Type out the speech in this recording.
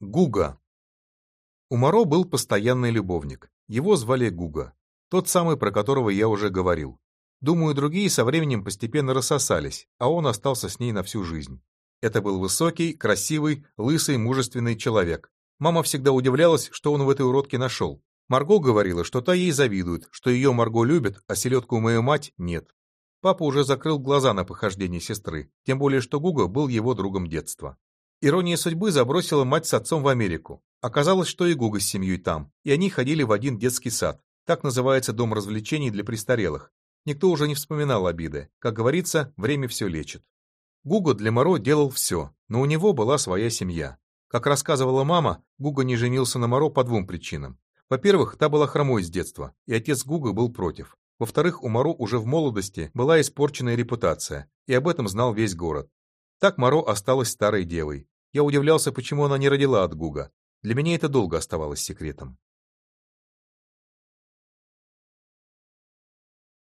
Гуга. У Моро был постоянный любовник. Его звали Гуга. Тот самый, про которого я уже говорил. Думаю, другие со временем постепенно рассосались, а он остался с ней на всю жизнь. Это был высокий, красивый, лысый, мужественный человек. Мама всегда удивлялась, что он в этой уродке нашел. Марго говорила, что та ей завидует, что ее Марго любит, а селедку мою мать нет. Папа уже закрыл глаза на похождение сестры, тем более что Гуга был его другом детства. Ирония судьбы забросила мать с отцом в Америку. Оказалось, что и Гуга с семьей там, и они ходили в один детский сад. Так называется дом развлечений для престарелых. Никто уже не вспоминал обиды. Как говорится, время все лечит. Гуга для Моро делал все, но у него была своя семья. Как рассказывала мама, Гуга не женился на Моро по двум причинам. Во-первых, та была хромой с детства, и отец Гуга был против. Во-вторых, у Моро уже в молодости была испорченная репутация, и об этом знал весь город. Так Моро осталась старой девой. Я удивлялся, почему она не родила от Гуга. Для меня это долго оставалось секретом.